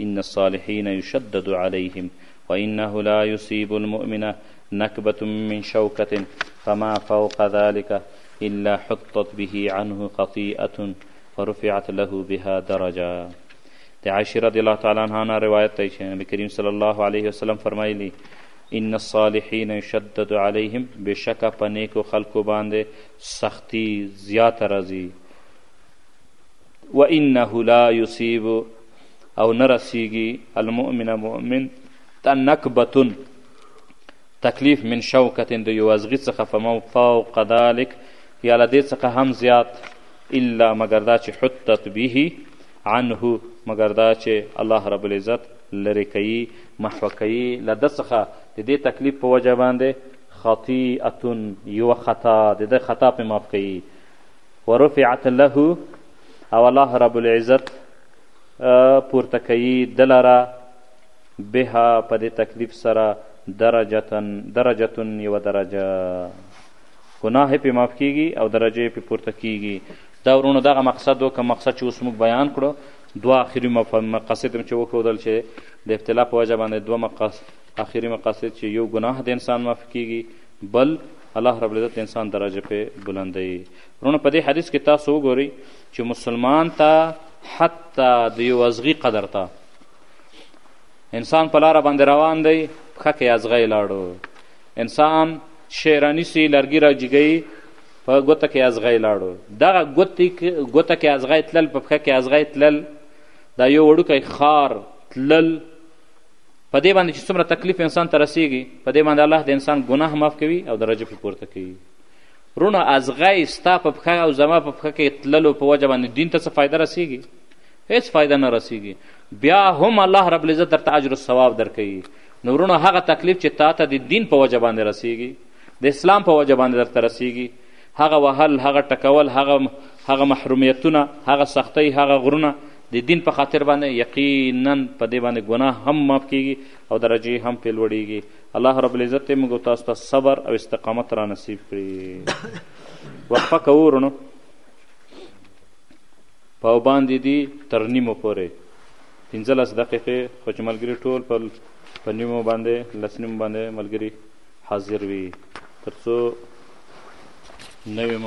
ان الصالحين يشدد عليهم وانه لا يصيب المؤمن نكبة من شوكة فما فوق ذلك الا حطت به عنه خطيئة ورفعت له بها درجه د عائشه رضی الله تعالی عنها نه روایت دی چې نبی کریم صلی الله علیه وسلم فرمایلی ان الصالحین یشدد علیهم بشکه په نیکو خلکو باندې سختی زیاته راځي وانه لا یصیب او نه رسیږي المؤمن مؤمن ته نکبتون تکلیف من شوکتن د یو ازغي څخه فمو فوق ذلک یا له دې څخه هم زیات الا مګر دا چې حتت به عنه مګر دا چې الله رب العزت لرې کوي محوه کوي له ده څخه د دې تکلیف په وجه باندې خطیئتون یوه خطا د ده خطا پې معاف کوي ورفعت له او الله رب العزت پورته کوي د لره بها په دې تکلیف سره درجتن درجتن یوه درجه ګناه پې معاف کیږي او درجه پې پورته کیږي دا ورونو دغه مقصد و که مقصد چې اوس موږ بیان کړو دوه آخري مقاصد هم چې وښودل چې د ابتلا په وجه باندې دوه مقاصد آخري مقاصد چې یو ګناه د انسان معاف کیږي بل الله رب العزت انسان درجه په بلندوي ورونه په دې حدیث کې تاسو وګورئ چې مسلمان ته حتی د یو ازغي قدر ته انسان په لاره باندې روان دی پښه کې ازغی لاړو انسان شیرانی سی لرګي را جګوي په ګوته کې ازغی لاړو دغه ګوته کې ازغی تلل په پښه کې ازغی تلل دا یو وړوکی خار تلل په دې باندې چې څومره تکلیف انسان ته رسیږي په دې باندې الله د انسان ګناه معاف کوي او درجه پې پورته کوي رونو ازغی ستا په پښه او زما په پښه کې تللو په وجه باندې دین ته څه فایده رسیږي هیڅ فایده نه رسیږي بیا هم الله رب العزت درته اجر ثواب درکوي نو ورونو هغه تکلیف چې تا ته د دین په وجه باندې رسیږي د اسلام په وجه باندې درته رسیږي هغه وهل هغه ټکول هغه هغه محرومیتونه هغه سختۍ هغه غرونه د دین په خاطر باندې یقینا په دې باندې ګناه هم معاف کیږي او درجې هم پې لوړیږي الله رب العزت دې موږ تاسو ته صبر او استقامت را نصیب کړي وقفه کوو ورونو په باندې دي تر نیمو پورې پنځلس دقیقې خو چې ملګري ټول په په نیمو باندې لس نیمو باندې ملګري حاضر وي تر څو نوې موضوع